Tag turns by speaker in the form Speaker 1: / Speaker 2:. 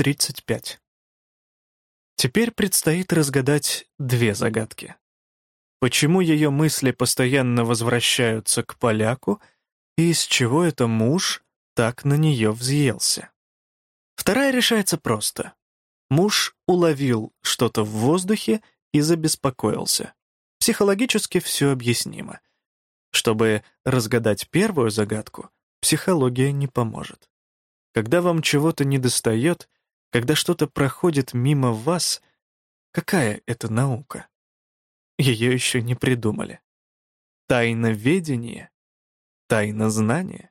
Speaker 1: 35. Теперь предстоит разгадать две загадки. Почему ее мысли постоянно возвращаются к поляку, и из чего это муж так на нее взъелся? Вторая решается просто. Муж уловил что-то в воздухе и забеспокоился. Психологически все объяснимо. Чтобы разгадать первую загадку, психология не поможет. Когда вам чего-то недостает, когда что-то проходит мимо вас, какая это наука? Ее еще не придумали. Тайна ведения? Тайна знания?